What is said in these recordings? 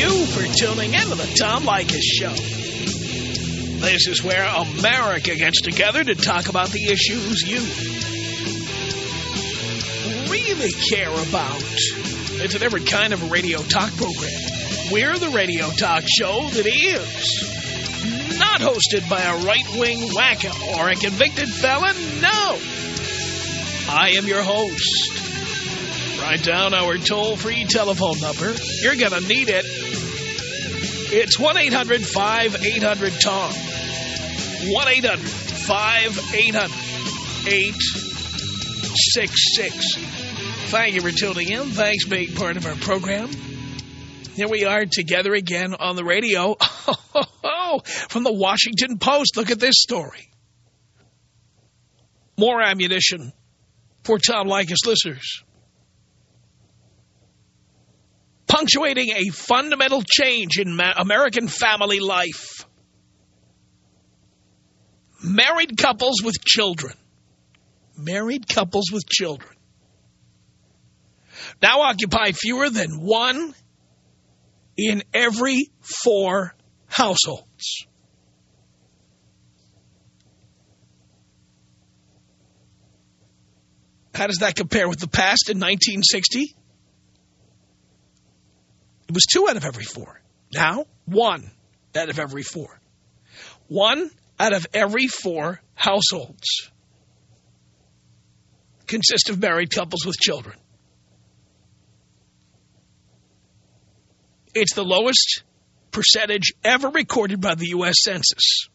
you for tuning in to the Tom Leykis Show. This is where America gets together to talk about the issues you really care about. It's a different kind of a radio talk program. We're the radio talk show that is not hosted by a right-wing wacko or a convicted felon. No. I am your host. Write down our toll-free telephone number. You're going to need it. It's 1-800-5800-TOM. 1-800-5800-866. Thank you for tuning in. Thanks for being part of our program. Here we are together again on the radio. Oh, from the Washington Post. Look at this story. More ammunition for Tom Leykis listeners. Punctuating a fundamental change in American family life. Married couples with children. Married couples with children. Now occupy fewer than one in every four households. How does that compare with the past in 1960? It was two out of every four. Now, one out of every four. One out of every four households consist of married couples with children. It's the lowest percentage ever recorded by the U.S. Census.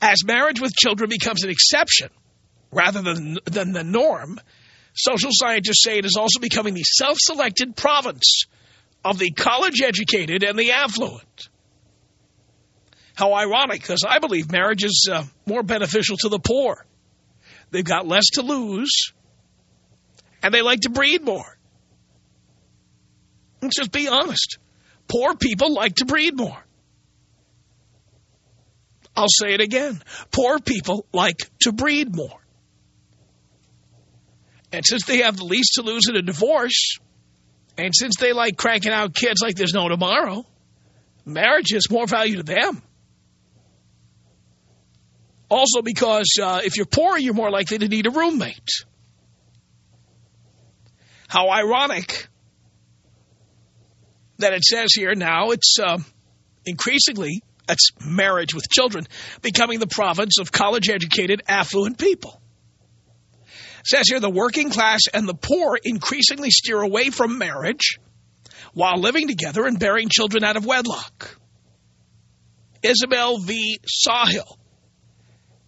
As marriage with children becomes an exception rather than, than the norm, social scientists say it is also becoming the self-selected province of the college-educated and the affluent. How ironic, because I believe marriage is uh, more beneficial to the poor. They've got less to lose, and they like to breed more. Let's just be honest. Poor people like to breed more. I'll say it again. Poor people like to breed more. And since they have the least to lose in a divorce, and since they like cranking out kids like there's no tomorrow, marriage has more value to them. Also because uh, if you're poor, you're more likely to need a roommate. How ironic that it says here now it's uh, increasingly, that's marriage with children, becoming the province of college-educated, affluent people. Says here the working class and the poor increasingly steer away from marriage while living together and bearing children out of wedlock. Isabel V. Sawhill,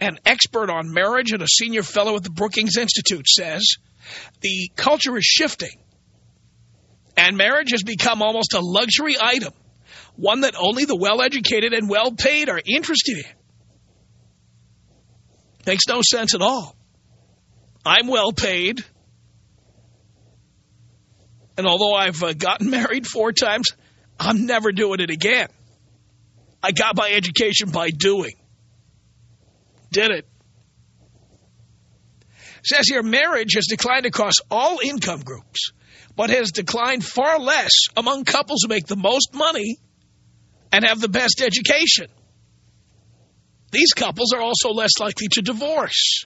an expert on marriage and a senior fellow at the Brookings Institute, says the culture is shifting and marriage has become almost a luxury item, one that only the well-educated and well-paid are interested in. Makes no sense at all. I'm well-paid. And although I've uh, gotten married four times, I'm never doing it again. I got my education by doing. Did it. it says here, marriage has declined across all income groups but has declined far less among couples who make the most money and have the best education. These couples are also less likely to divorce.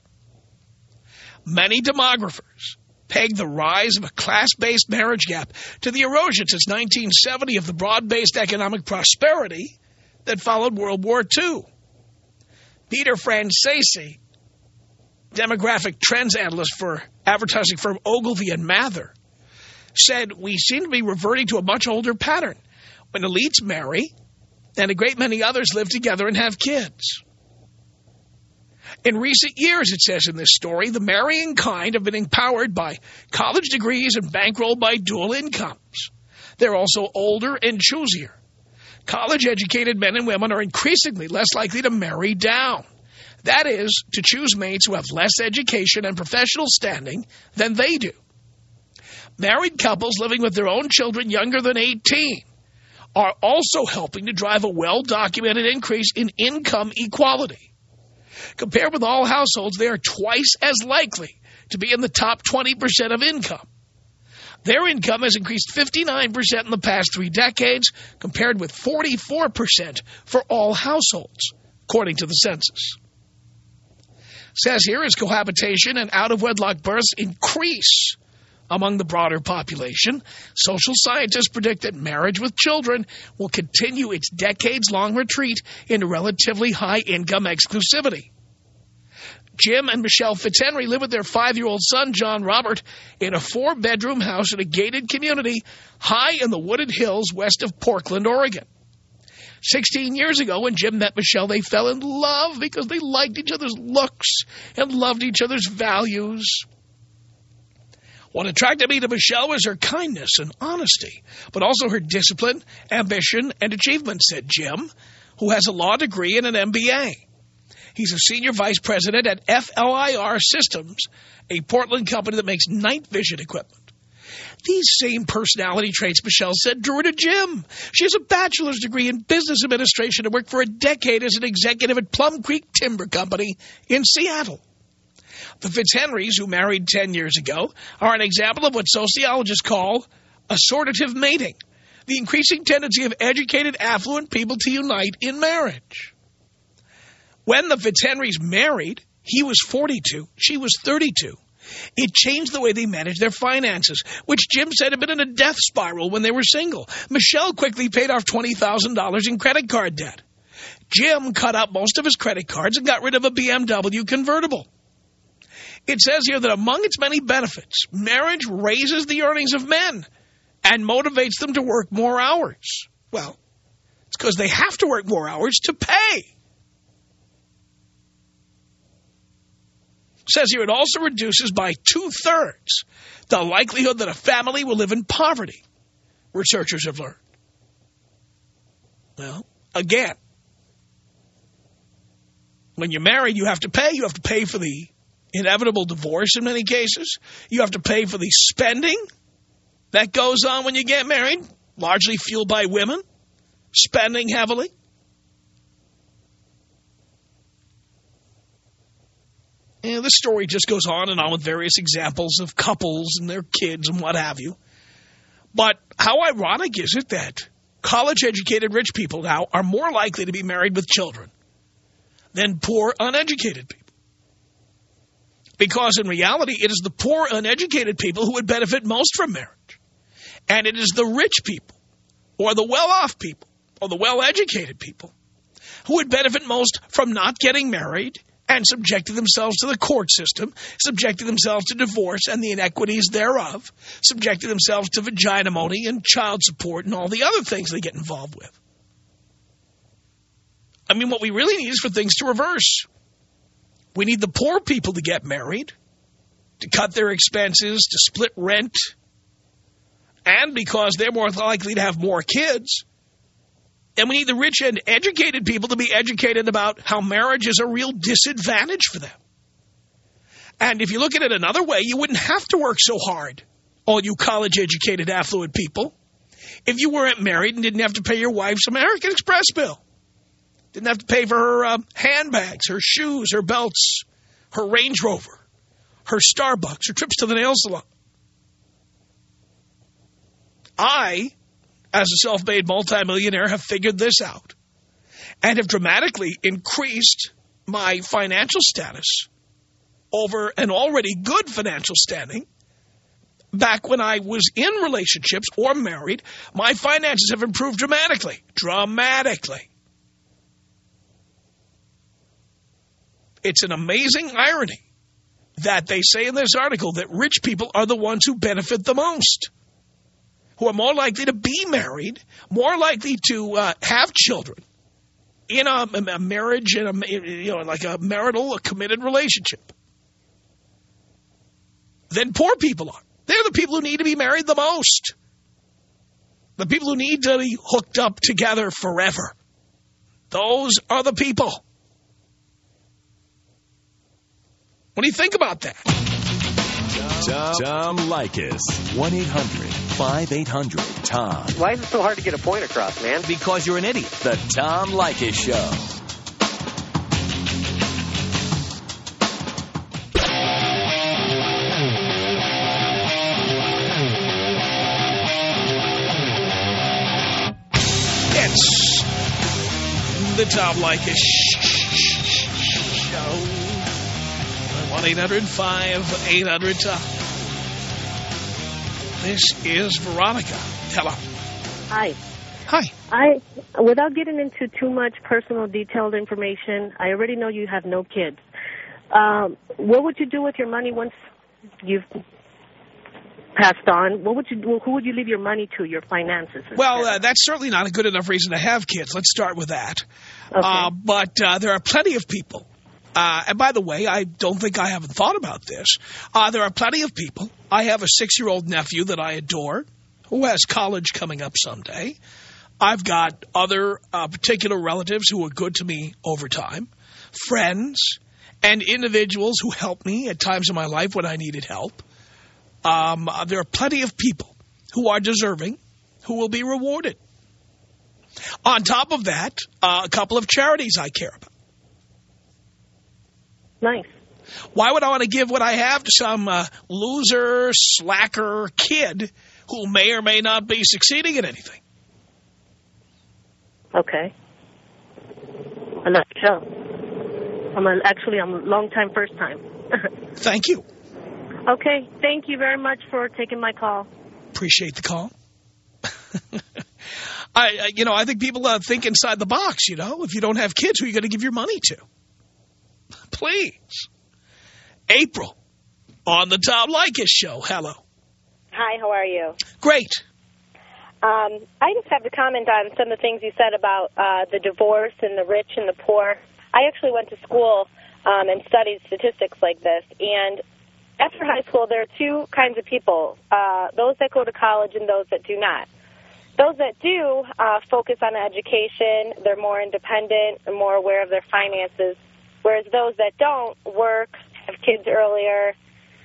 Many demographers peg the rise of a class-based marriage gap to the erosion since 1970 of the broad-based economic prosperity that followed World War II. Peter Francese, demographic trends analyst for advertising firm Ogilvy and Mather, said we seem to be reverting to a much older pattern when elites marry and a great many others live together and have kids. In recent years, it says in this story, the marrying kind have been empowered by college degrees and bankrolled by dual incomes. They're also older and choosier. College-educated men and women are increasingly less likely to marry down. That is, to choose mates who have less education and professional standing than they do married couples living with their own children younger than 18 are also helping to drive a well-documented increase in income equality. Compared with all households, they are twice as likely to be in the top 20% of income. Their income has increased 59% in the past three decades, compared with 44% for all households, according to the census. Says here as cohabitation and out-of-wedlock births increase among the broader population, social scientists predict that marriage with children will continue its decades-long retreat into relatively high-income exclusivity. Jim and Michelle Fitzhenry live with their five-year-old son, John Robert, in a four-bedroom house in a gated community high in the wooded hills west of Portland, Oregon. 16 years ago, when Jim met Michelle, they fell in love because they liked each other's looks and loved each other's values. What attracted me to Michelle was her kindness and honesty, but also her discipline, ambition, and achievement, said Jim, who has a law degree and an MBA. He's a senior vice president at FLIR Systems, a Portland company that makes night vision equipment. These same personality traits, Michelle said, drew her to Jim. She has a bachelor's degree in business administration and worked for a decade as an executive at Plum Creek Timber Company in Seattle. The Fitzhenrys, who married 10 years ago, are an example of what sociologists call assortative mating, the increasing tendency of educated, affluent people to unite in marriage. When the Fitzhenrys married, he was 42, she was 32. It changed the way they managed their finances, which Jim said had been in a death spiral when they were single. Michelle quickly paid off $20,000 in credit card debt. Jim cut out most of his credit cards and got rid of a BMW convertible. It says here that among its many benefits, marriage raises the earnings of men and motivates them to work more hours. Well, it's because they have to work more hours to pay. says here it also reduces by two-thirds the likelihood that a family will live in poverty, researchers have learned. Well, again, when you're married, you have to pay. You have to pay for the inevitable divorce in many cases. You have to pay for the spending that goes on when you get married, largely fueled by women, spending heavily. And the story just goes on and on with various examples of couples and their kids and what have you. But how ironic is it that college-educated rich people now are more likely to be married with children than poor, uneducated people? Because in reality, it is the poor, uneducated people who would benefit most from marriage. And it is the rich people, or the well-off people, or the well-educated people, who would benefit most from not getting married and subjecting themselves to the court system, subjecting themselves to divorce and the inequities thereof, subjecting themselves to vaginamony and child support and all the other things they get involved with. I mean, what we really need is for things to reverse. We need the poor people to get married, to cut their expenses, to split rent, and because they're more likely to have more kids, and we need the rich and educated people to be educated about how marriage is a real disadvantage for them. And if you look at it another way, you wouldn't have to work so hard, all you college-educated affluent people, if you weren't married and didn't have to pay your wife's American Express bill. Didn't have to pay for her uh, handbags, her shoes, her belts, her Range Rover, her Starbucks, her trips to the nail salon. I as a self-made multimillionaire, have figured this out and have dramatically increased my financial status over an already good financial standing. Back when I was in relationships or married, my finances have improved dramatically. Dramatically. It's an amazing irony that they say in this article that rich people are the ones who benefit the most who are more likely to be married, more likely to uh, have children in a, a marriage, in a, you know, like a marital, a committed relationship than poor people are. They're the people who need to be married the most. The people who need to be hooked up together forever. Those are the people. What do you think about that? Tom, Tom Leykis. 1-800-5800-TOM. Why is it so hard to get a point across, man? Because you're an idiot. The Tom Leykis Show. It's the Tom Leykis Show. 1-800-5800-TOM. This is Veronica. Hello. Hi. Hi. I, without getting into too much personal detailed information, I already know you have no kids. Um, what would you do with your money once you've passed on? What would you? Who would you leave your money to? Your finances? Well, uh, that's certainly not a good enough reason to have kids. Let's start with that. Okay. Uh, but uh, there are plenty of people. Uh, and by the way, I don't think I haven't thought about this. Uh, there are plenty of people. I have a six-year-old nephew that I adore who has college coming up someday. I've got other uh, particular relatives who are good to me over time, friends, and individuals who help me at times in my life when I needed help. Um, uh, there are plenty of people who are deserving who will be rewarded. On top of that, uh, a couple of charities I care about. Nice. Why would I want to give what I have to some uh, loser, slacker kid who may or may not be succeeding at anything? Okay. I love the show. I'm actually I'm a long time first time. Thank you. okay. Thank you very much for taking my call. Appreciate the call. I, I, you know, I think people uh, think inside the box, you know. If you don't have kids, who are you going to give your money to? Please. April on the Tom Leykis show. Hello. Hi, how are you? Great. Um, I just have to comment on some of the things you said about uh, the divorce and the rich and the poor. I actually went to school um, and studied statistics like this, and after high school, there are two kinds of people, uh, those that go to college and those that do not. Those that do uh, focus on education, they're more independent and more aware of their finances, whereas those that don't work, have kids earlier,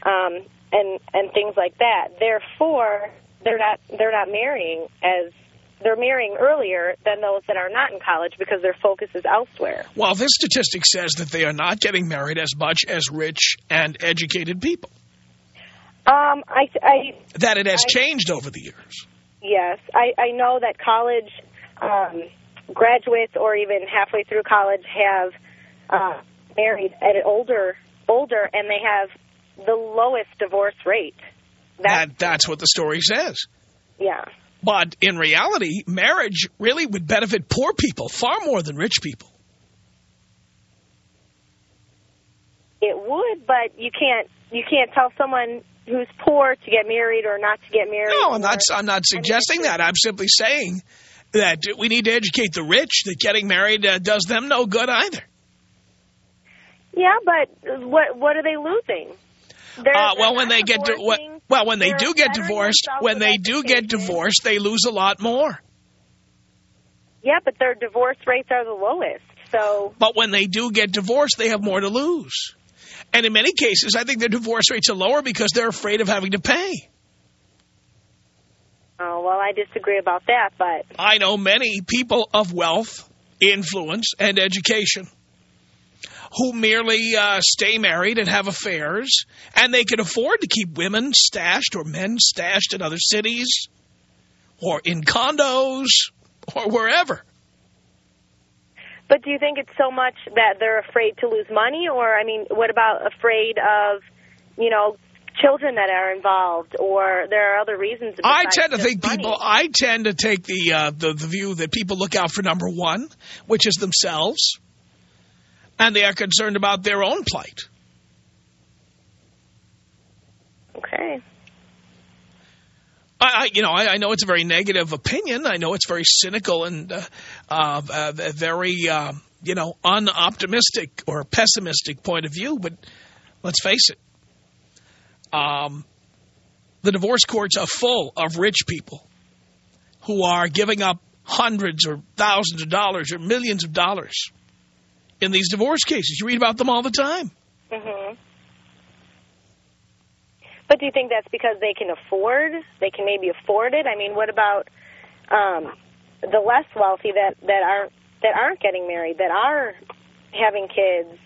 um, and and things like that. Therefore, they're not they're not marrying as they're marrying earlier than those that are not in college because their focus is elsewhere. Well, this statistic says that they are not getting married as much as rich and educated people. Um, I, I That it has I- changed over the years. yes, I, I know that college um, graduates or even halfway through college have uh, married at an older older, and they have the lowest divorce rate. That, That, that's what the story says. yeah. But in reality, marriage really would benefit poor people far more than rich people. It would, but you can't you can't tell someone who's poor to get married or not to get married. No, I'm not. I'm not suggesting that. I'm simply saying that we need to educate the rich that getting married uh, does them no good either. Yeah, but what what are they losing? They're, Uh, well, when they get well, when they do get divorced, when they do get divorced, they lose a lot more. Yeah, but their divorce rates are the lowest. So But when they do get divorced, they have more to lose. And in many cases, I think their divorce rates are lower because they're afraid of having to pay. Oh, well, I disagree about that, but I know many people of wealth, influence, and education who merely uh, stay married and have affairs, and they can afford to keep women stashed or men stashed in other cities or in condos or wherever. but do you think it's so much that they're afraid to lose money or I mean, what about afraid of, you know, children that are involved or there are other reasons I tend to think money? people. I tend to take the, uh, the the view that people look out for number one, which is themselves, and they are concerned about their own plight. Okay. I, I you know, I, I know it's a very negative opinion. I know it's very cynical and uh, uh, uh, very, uh, you know, unoptimistic or pessimistic point of view. But let's face it, um, the divorce courts are full of rich people who are giving up hundreds or thousands of dollars or millions of dollars in these divorce cases. You read about them all the time. Mhm. But do you think that's because they can afford? They can maybe afford it. I mean, what about um, the less wealthy that that aren't that aren't getting married, that are having kids?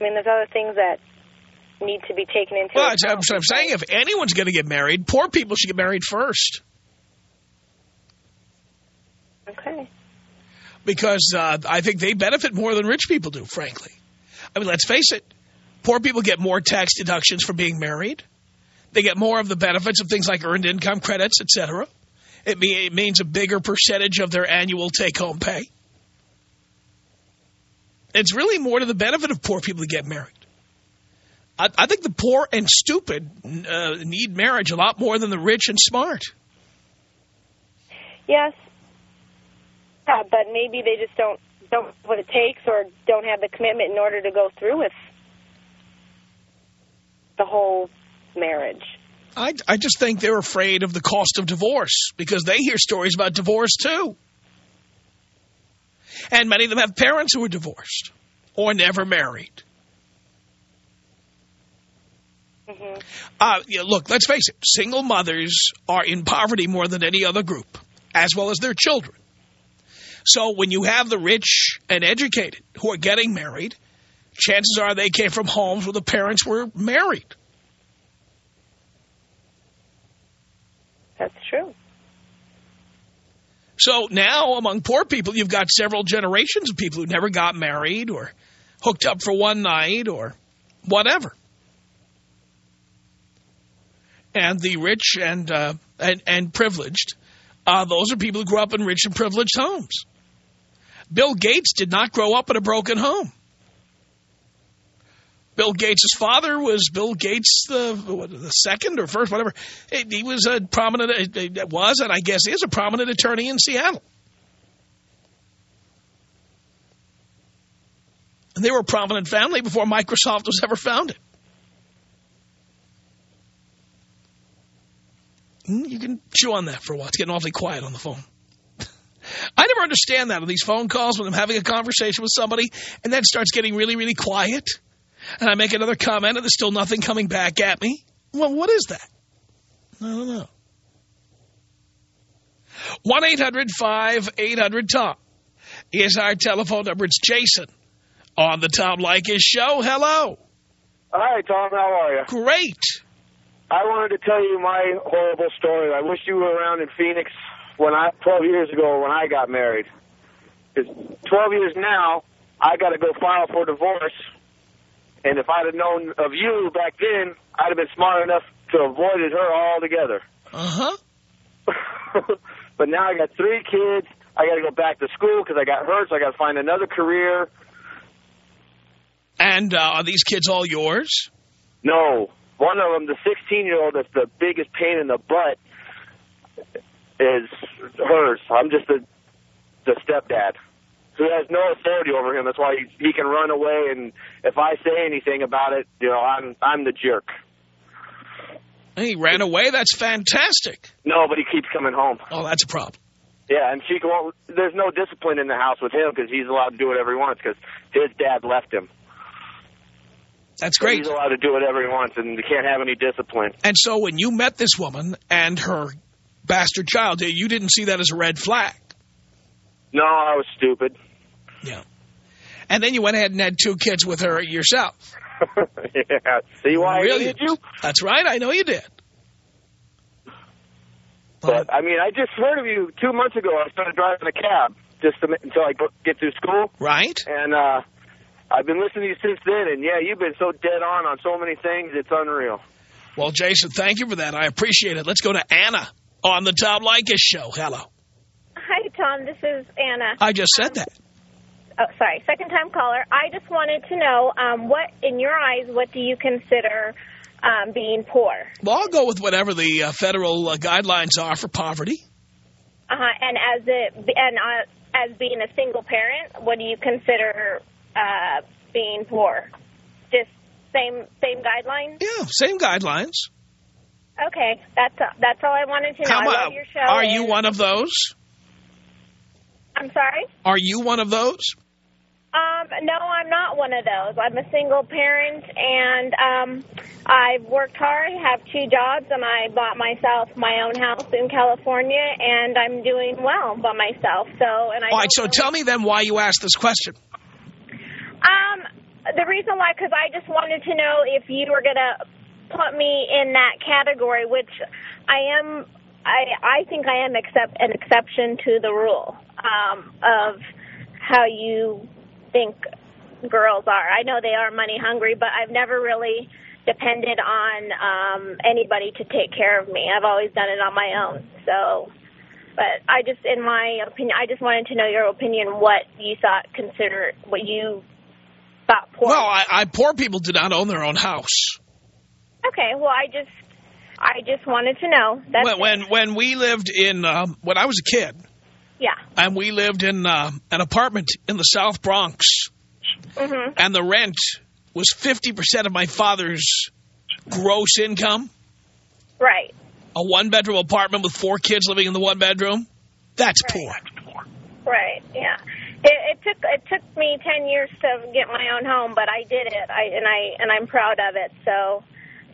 I mean, there's other things that need to be taken into Well, account. what I'm saying. If anyone's going to get married, poor people should get married first. Okay. Because uh, I think they benefit more than rich people do, frankly. I mean, let's face it. Poor people get more tax deductions for being married. They get more of the benefits of things like earned income credits, etc. It, me it means a bigger percentage of their annual take-home pay. It's really more to the benefit of poor people to get married. I, I think the poor and stupid uh, need marriage a lot more than the rich and smart. Yes. Yeah, but maybe they just don't don't what it takes or don't have the commitment in order to go through with the whole marriage. I, I just think they're afraid of the cost of divorce because they hear stories about divorce, too. And many of them have parents who were divorced or never married. Mm -hmm. uh, yeah, look, let's face it. Single mothers are in poverty more than any other group, as well as their children. So when you have the rich and educated who are getting married, chances are they came from homes where the parents were married. That's true. So now among poor people, you've got several generations of people who never got married or hooked up for one night or whatever. And the rich and uh, and, and privileged, uh, those are people who grew up in rich and privileged homes. Bill Gates did not grow up in a broken home. Bill Gates' father was Bill Gates the what, the second or first, whatever. He was a prominent, was, and I guess is a prominent attorney in Seattle. And they were a prominent family before Microsoft was ever founded. Hmm, you can chew on that for a while. It's getting awfully quiet on the phone. I never understand that on these phone calls when I'm having a conversation with somebody and then starts getting really, really quiet and I make another comment and there's still nothing coming back at me. Well, what is that? I don't know. 1-800-5800-TOM is our telephone number. It's Jason on the Tom Leykis show. Hello. Hi, Tom. How are you? Great. I wanted to tell you my horrible story. I wish you were around in Phoenix when I 12 years ago when I got married. Because 12 years now, I got to go file for divorce and if I'd have known of you back then, I'd have been smart enough to avoid her altogether. Uh-huh. but now I got three kids. I got to go back to school because I got hurt, so I got to find another career. And uh, are these kids all yours? No. One of them, the 16-year-old that's the biggest pain in the butt, is hers. I'm just the, the stepdad who has no authority over him. That's why he, he can run away, and if I say anything about it, you know, I'm I'm the jerk. He ran away? That's fantastic. No, but he keeps coming home. Oh, that's a problem. Yeah, and she won't, there's no discipline in the house with him because he's allowed to do whatever he wants because his dad left him. That's great. He's allowed to do whatever he wants, and he can't have any discipline. And so when you met this woman and her bastard child, you didn't see that as a red flag? No, I was stupid. Yeah. And then you went ahead and had two kids with her yourself. yeah. See why really? I you? That's right. I know you did. But, I mean, I just heard of you two months ago. I started driving a cab just to, until I get through school. Right. And uh, I've been listening to you since then. And, yeah, you've been so dead on on so many things. It's unreal. Well, Jason, thank you for that. I appreciate it. Let's go to Anna on the Tom Leykis show. Hello. Hi, Tom. This is Anna. I just said that oh, sorry, second time caller. I just wanted to know, um, what, in your eyes, what do you consider um, being poor? Well, I'll go with whatever the uh, federal uh, guidelines are for poverty. Uh-huh. And as it, and uh, as being a single parent, what do you consider uh, being poor? Just same same guidelines? Yeah, same guidelines. Okay, that's that's all I wanted to know. How, I love your show. Are you one of those? I'm sorry? Are you one of those? Um, no, I'm not one of those. I'm a single parent, and um, I've worked hard, have two jobs, and I bought myself my own house in California, and I'm doing well by myself. So, and I All right, so tell me then why you asked this question. The reason why, because I just wanted to know if you were going to put me in that category, which I am, I, I think I am accept, an exception to the rule um, of how you think girls are. I know they are money hungry, but I've never really depended on um, anybody to take care of me. I've always done it on my own. So, but I just, in my opinion, I just wanted to know your opinion. What you thought, consider what you thought. Poor. Well, I, I poor people do not own their own house. Okay. Well, I just, I just wanted to know. That's when, when when we lived in um, when I was a kid, yeah. and we lived in uh, an apartment in the South Bronx, Mhm. and the rent was 50% of my father's gross income, Right. a one-bedroom apartment with four kids living in the one bedroom, that's poor. Right. Yeah. It, it took it took me ten years to get my own home, but I did it. I and I and I'm proud of it. So.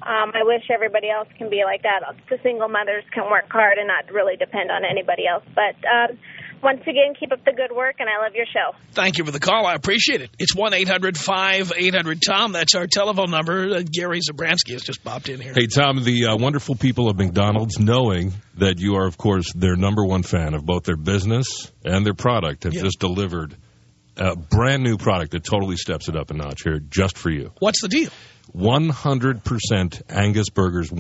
Um, I wish everybody else can be like that. The single mothers can work hard and not really depend on anybody else. But um, once again, keep up the good work, and I love your show. Thank you for the call. I appreciate it. It's 1-800-5800-TOM. That's our telephone number. Uh, Gary Zabransky has just popped in here. Hey, Tom, the uh, wonderful people of McDonald's, knowing that you are, of course, their number one fan of both their business and their product, have Yeah. just delivered a brand new product that totally steps it up a notch here just for you. What's the deal? 100% Angus burgers,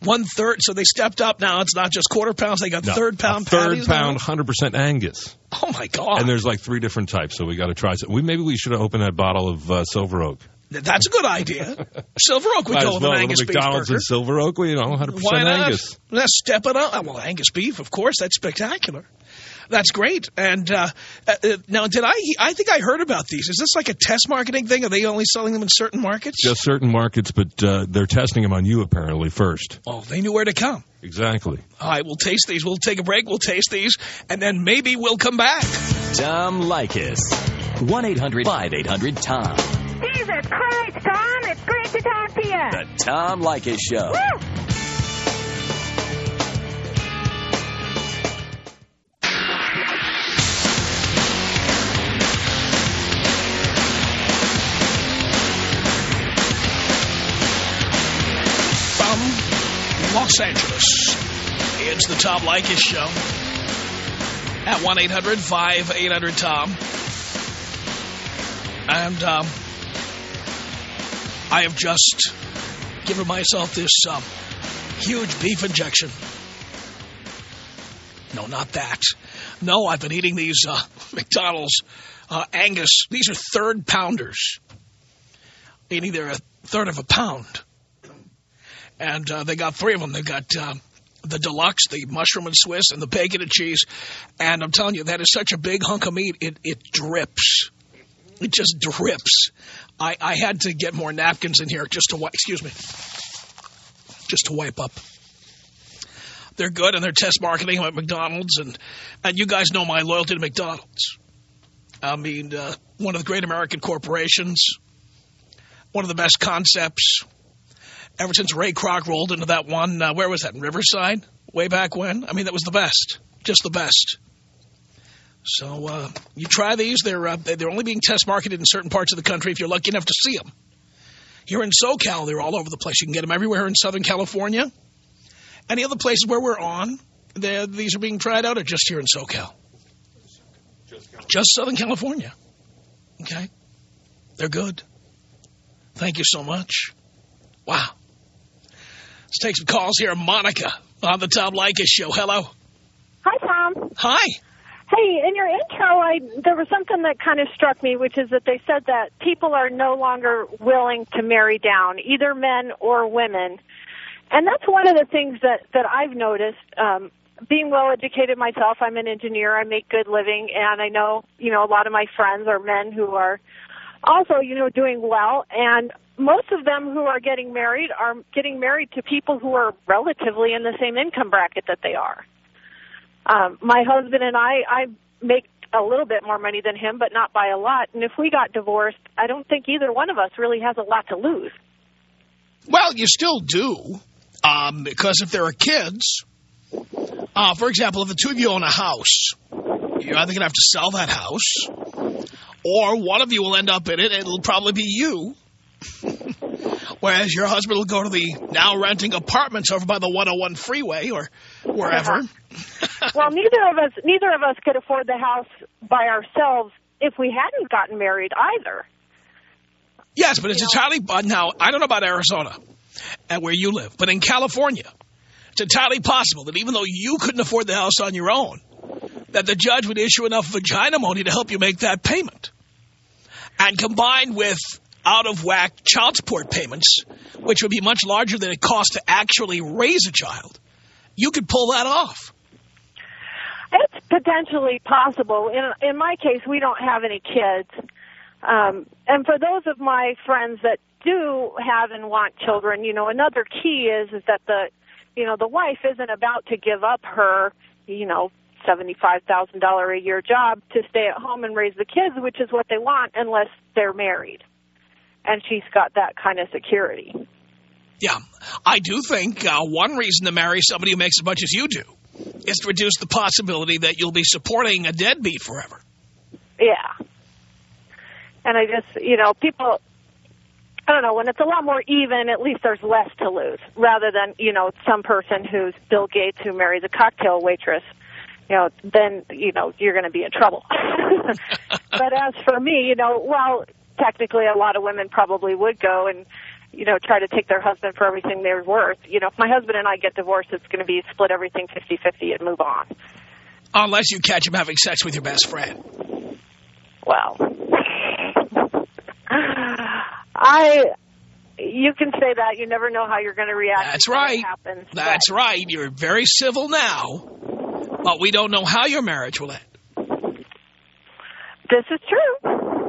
one third So they stepped up now. It's not just quarter pounds. They got No, third-pound a third pound, 100% Angus. Oh, my God. And there's like three different types, so we got to try some. We maybe we should have opened that bottle of uh, Silver Oak. That's a good idea. Silver Oak would Might go with well, an Angus little beef McDonald's burger. and Silver Oak, you know, 100% Why not? Angus. Let's step it up. Well, Angus beef, of course. That's spectacular. That's great. And uh, uh, uh, now, did I? I think I heard about these. Is this like a test marketing thing? Are they only selling them in certain markets? Just certain markets, but uh, they're testing them on you apparently first. Oh, they knew where to come. Exactly. All right, we'll taste these. We'll take a break. We'll taste these, and then maybe we'll come back. Tom Leykis. 1-800-5800-TOM. Jesus Christ, Tom, it's great to talk to you. The Tom Leykis Show. From Angeles, it's the Tom Leykis Show at 1-800-5800-TOM. And um, I have just given myself this um, huge beef injection. No, not that. No, I've been eating these uh, McDonald's uh, Angus. These are third pounders. Eating they're a third of a pound. And uh, they got three of them. They got uh, the deluxe, the mushroom and Swiss, and the bacon and cheese. And I'm telling you, that is such a big hunk of meat, it, it drips. It just drips. I, I had to get more napkins in here just to excuse me, just to wipe up. They're good, and they're test marketing at McDonald's. And, and you guys know my loyalty to McDonald's. I mean, uh, one of the great American corporations, one of the best concepts. Ever since Ray Kroc rolled into that one, uh, where was that, in Riverside? Way back when? I mean, that was the best. Just the best. So uh, you try these. They're, uh, they're only being test marketed in certain parts of the country if you're lucky enough to see them. Here in SoCal, they're all over the place. You can get them everywhere in Southern California. Any other places where we're on, these are being tried out or just here in SoCal? Just Southern California. Okay? They're good. Thank you so much. Wow. Let's take some calls here. Monica on the Tom Leykis show. Hello. Hi, Tom. Hi. Hey, in your intro, I there was something that kind of struck me, which is that they said that people are no longer willing to marry down, either men or women. And that's one of the things that that I've noticed. Um, being well educated myself, I'm an engineer. I make good living, and I know you know a lot of my friends are men who are also you know doing well, and most of them who are getting married are getting married to people who are relatively in the same income bracket that they are. Um, my husband and I, I make a little bit more money than him, but not by a lot. And if we got divorced, I don't think either one of us really has a lot to lose. Well, you still do, um, because if there are kids, uh, for example, if the two of you own a house, you're either going to have to sell that house, or one of you will end up in it, and it'll probably be you. Whereas your husband will go to the now renting apartments over by the 101 freeway or wherever. well, neither of us neither of us could afford the house by ourselves if we hadn't gotten married either. Yes, but it's entirely, uh, now, I don't know about Arizona and where you live, but in California, it's entirely possible that even though you couldn't afford the house on your own, that the judge would issue enough vagina money to help you make that payment. And combined with out-of-whack child support payments, which would be much larger than it costs to actually raise a child, you could pull that off. It's potentially possible. In in my case, we don't have any kids. Um, and for those of my friends that do have and want children, you know, another key is is that the you know, the wife isn't about to give up her, you know, $75,000 a year job to stay at home and raise the kids, which is what they want unless they're married. And she's got that kind of security. Yeah, I do think uh, one reason to marry somebody who makes as much as you do is to reduce the possibility that you'll be supporting a deadbeat forever. Yeah. And I just, you know, people, I don't know, when it's a lot more even, at least there's less to lose, rather than, you know, some person who's Bill Gates who marries a cocktail waitress, you know, then, you know, you're going to be in trouble. but as for me, you know, well, technically a lot of women probably would go and, you know, try to take their husband for everything they're worth. You know, if my husband and I get divorced, it's going to be split everything 50-50 and move on. Unless you catch him having sex with your best friend. Well, I, you can say that. You never know how you're going to react. That's right. Happens, That's but. right. You're very civil now, but we don't know how your marriage will end. This is true.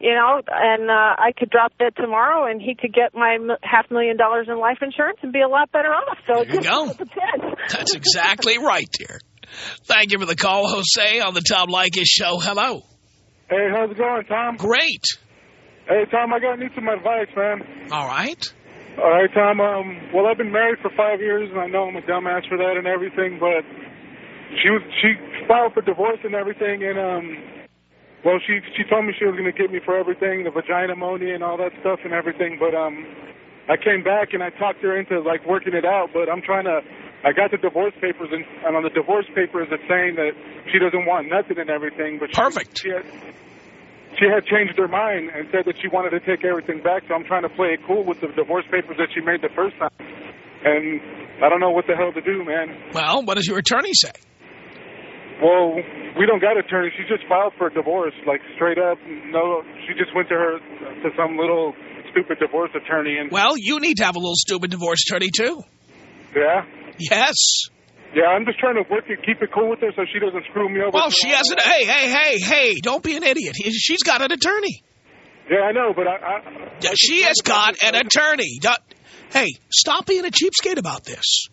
You know, and uh, I could drop dead tomorrow, and he could get my m- half million dollars in life insurance and be a lot better off. So There you go. just depends. That's exactly right, dear. Thank you for the call, Jose, on the Tom Leykis show. Hello. Hey, how's it going, Tom? Great. Hey, Tom, I got need some advice, man. All right. All right, Tom. Um, well, I've been married for five years, and I know I'm a dumbass for that and everything, but she was she filed for divorce and everything, and um, well, she she told me she was going to give me for everything, the vagina money and all that stuff and everything, but um, I came back and I talked her into like working it out, but I'm trying to. I got the divorce papers, and, and on the divorce papers, it's saying that she doesn't want nothing and everything. But she, Perfect. She had, she had changed her mind and said that she wanted to take everything back. So I'm trying to play it cool with the divorce papers that she made the first time. And I don't know what the hell to do, man. Well, what does your attorney say? Well, we don't got attorney. She just filed for a divorce, like straight up. No, she just went to her to some little stupid divorce attorney and Well, you need to have a little stupid divorce attorney, too. yeah. Yes. Yeah, I'm just trying to work it, keep it cool with her so she doesn't screw me over. Well, she has an... Hey, hey, hey, hey, don't be an idiot. She's got an attorney. Yeah, I know, but I. I Yeah, She has got an attorney. Hey, stop being a cheapskate about this.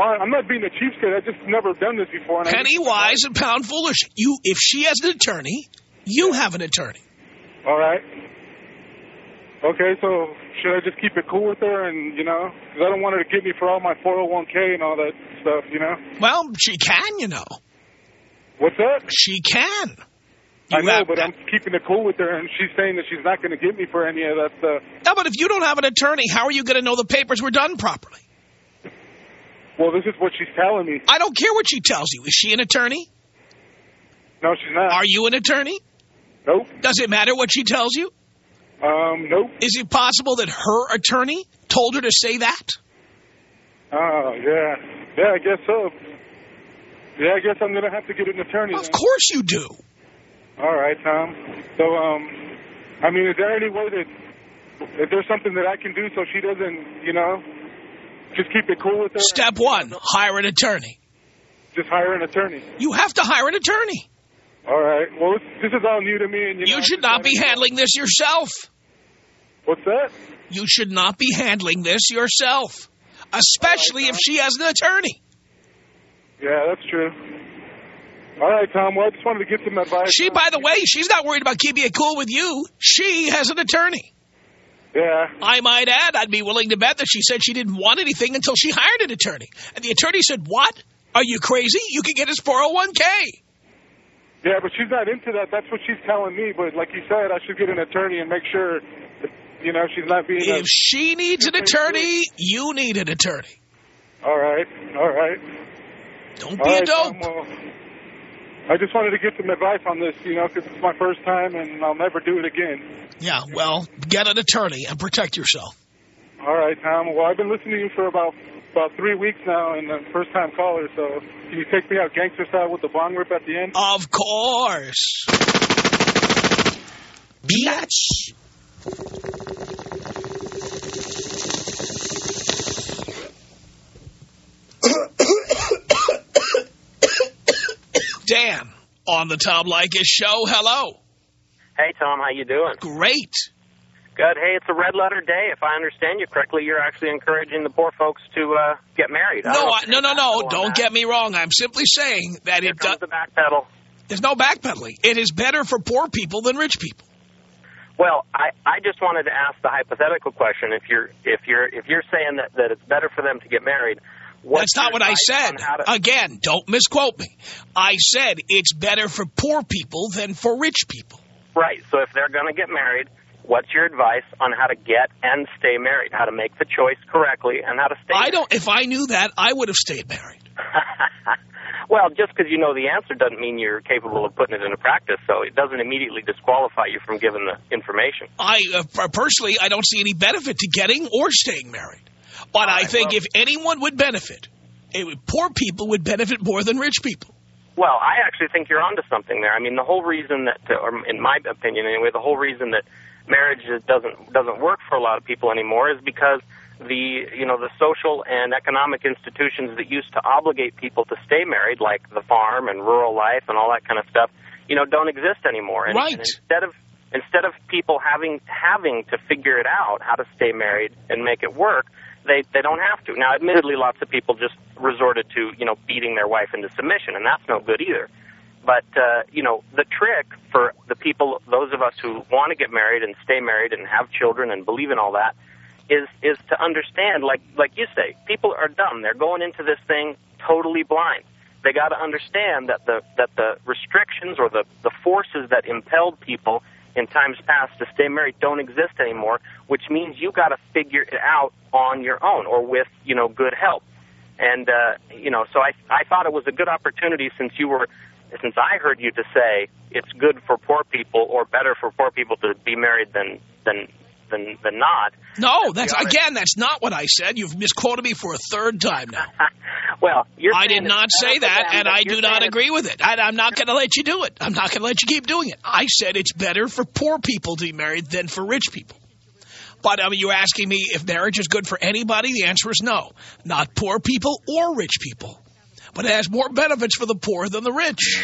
I'm not being a cheapskate. I've just never done this before. And Penny wise and pound foolish. You, If she has an attorney, you have an attorney. All right. Okay, so should I just keep it cool with her and, you know, because I don't want her to get me for all my 401k and all that stuff, you know? Well, she can, you know. What's that? She can. I know, have- but I'm keeping it cool with her, and she's saying that she's not going to get me for any of that stuff. No, but if you don't have an attorney, how are you going to know the papers were done properly? Well, this is what she's telling me. I don't care what she tells you. Is she an attorney? No, she's not. Are you an attorney? Nope. Does it matter what she tells you? Um, nope. Is it possible that her attorney told her to say that? Oh, yeah. Yeah, I guess so. Yeah, I guess I'm going to have to get an attorney. Of course you do. All right, Tom. So, um, I mean, is there any way that, if there's something that I can do so she doesn't, you know, just keep it cool with her? Step one, hire an attorney. Just hire an attorney. You have to hire an attorney. All right. Well, this, is all new to me, and you, You should not be handling this yourself. What's that? You should not be handling this yourself, especially if she has an attorney. Yeah, that's true. All right, Tom. Well, I just wanted to get some advice. She, by the way, she's not worried about keeping it cool with you. She has an attorney. Yeah. I might add, I'd be willing to bet that she said she didn't want anything until she hired an attorney. And the attorney said, what? Are you crazy? You can get his 401k. Yeah, but she's not into that. That's what she's telling me. But like you said, I should get an attorney and make sure that, you know, she's not being. If she needs an attorney, you need an attorney. All right, all right. Don't All be a right, dope. Tom, well, I just wanted to get some advice on this, you know, because it's my first time and I'll never do it again. Yeah, well, get an attorney and protect yourself. All right, Tom. Well, I've been listening to you for about about three weeks now, and I'm first time caller. So can you take me out gangster style with the bong rip at the end? Of course. Biatch. Dan on the Tom Leykis show. Hello. Hey, Tom, how you doing? Great. Good. Hey, it's a red letter day. If I understand you correctly, you're actually encouraging the poor folks to uh, get married. I No, I, no, no, no. Don't get me wrong. I'm simply saying that Here it does. the back pedal. There's no backpedaling. It is better for poor people than rich people. Well, I, I just wanted to ask the hypothetical question. If you're if you're if you're saying that, that it's better for them to get married, That's not what I said. to- Again, don't misquote me. I said it's better for poor people than for rich people. Right. So if they're going to get married, what's your advice on how to get and stay married? How to make the choice correctly and how to stay. I don't. If I knew that, I would have stayed married. well, just because you know the answer doesn't mean you're capable of putting it into practice. So it doesn't immediately disqualify you from giving the information. I uh, personally, I don't see any benefit to getting or staying married. But I think if anyone would benefit, it would, poor people would benefit more than rich people. Well, I actually think you're onto something there. I mean, the whole reason that, or in my opinion anyway, the whole reason that marriage doesn't doesn't work for a lot of people anymore is because the you know the social and economic institutions that used to obligate people to stay married, like the farm and rural life and all that kind of stuff, you know, don't exist anymore. And, Right. and instead of instead of people having having to figure it out how to stay married and make it work, they they don't have to. Now, admittedly, lots of people just resorted to you know beating their wife into submission, and that's no good either. But uh, you know, the trick for the people, those of us who want to get married and stay married and have children and believe in all that, is is to understand, like like you say, people are dumb. They're going into this thing totally blind. They got to understand that the that the restrictions or the the forces that impelled people in times past to stay married don't exist anymore, which means you got to figure it out on your own or with you know good help. And uh, you know, so I I thought it was a good opportunity since you were since I heard you to say it's good for poor people or better for poor people to be married than than than than not. No, that's again, that's not what I said. You've misquoted me for a third time now. Well, you're I did not say that, them, and I do not agree with it. I, I'm not going to let you do it. I'm not going to let you keep doing it. I said it's better for poor people to be married than for rich people. But I mean, you're asking me if marriage is good for anybody? The answer is no. Not poor people or rich people. But it has more benefits for the poor than the rich.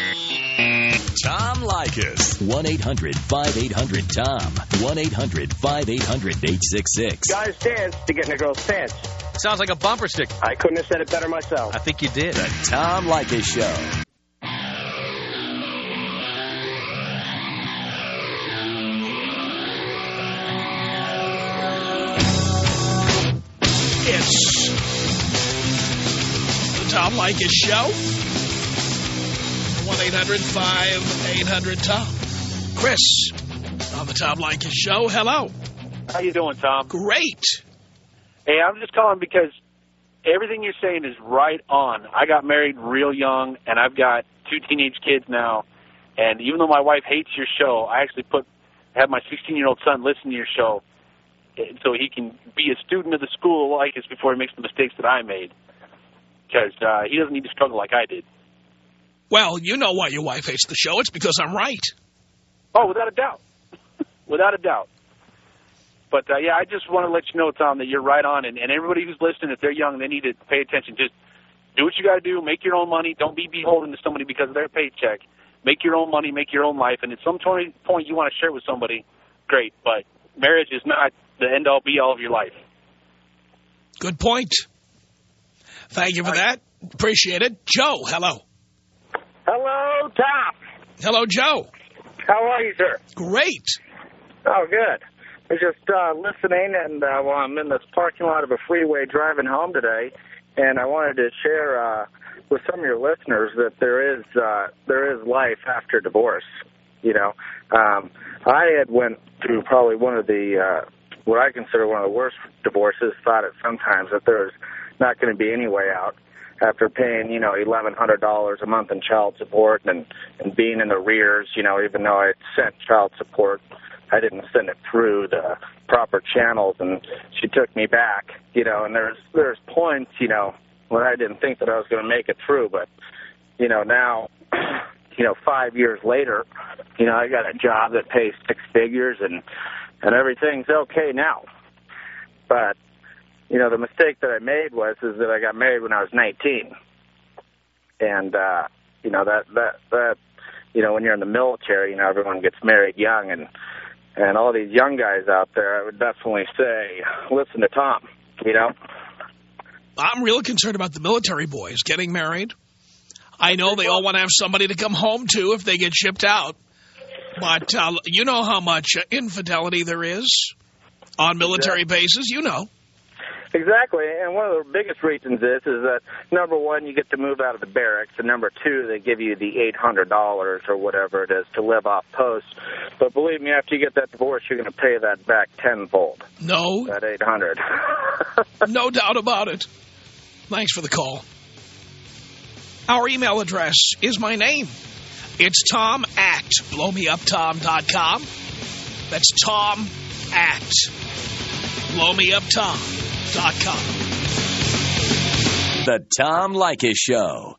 Tom Leykis. 1-800-5800-TOM. 1-800-5800-866. Guys dance to get in a girl's pants. Sounds like a bumper sticker. I couldn't have said it better myself. I think you did. The Tom Leykis Show. Tom Leykis Show. 1-800-5800-TOM. Chris on the Tom Leykis Show. Hello. How you doing, Tom? Great. Hey, I'm just calling because everything you're saying is right on. I got married real young, and I've got two teenage kids now. And even though my wife hates your show, I actually put have my 16 year old son listen to your show, eh, so he can be a student of the school like us before he makes the mistakes that I made. Because uh, he doesn't need to struggle like I did. Well, you know why your wife hates the show. It's because I'm right. Oh, without a doubt, without a doubt. But uh, yeah, I just want to let you know, Tom, that you're right on, and, and everybody who's listening, if they're young, they need to pay attention. Just do what you got to do. Make your own money. Don't be beholden to somebody because of their paycheck. Make your own money. Make your own life. And at some point, point you want to share with somebody, great. But marriage is not the end all be all of your life. Good point. Thank you for that. Appreciate it. Joe, hello. Hello, Tom. Hello, Joe. How are you, sir? Great. Oh, good. I was just uh, listening, and uh, well, I'm in this parking lot of a freeway driving home today, and I wanted to share uh, with some of your listeners that there is uh, there is life after divorce. You know, um, I had went through probably one of the uh, what I consider one of the worst divorces thought it sometimes that there's not going to be any way out after paying, you know, eleven hundred dollars a month in child support and and being in arrears, you know, even though I sent child support, I didn't send it through the proper channels, and she took me back, you know. And there's there's points, you know, when I didn't think that I was going to make it through, but you know now, you know, five years later, you know, I got a job that pays six figures, and and everything's okay now, but you know, the mistake that I made was is that I got married when I was 19, and uh, you know that that that you know when you're in the military, you know everyone gets married young, and and all these young guys out there, I would definitely say, listen to Tom. You know, I'm real concerned about the military boys getting married. I know they all want to have somebody to come home to if they get shipped out. But uh, you know how much uh, infidelity there is on military bases. You know. Exactly, and one of the biggest reasons is is that number one, you get to move out of the barracks, and number two, they give you the eight hundred dollars or whatever it is to live off post. But believe me, after you get that divorce, you're going to pay that back tenfold. No, that eight hundred. no doubt about it. Thanks for the call. Our email address is my name. It's tom at blowmeuptom.com. That's tom at blowmeuptom.com. The Tom Leykis Show.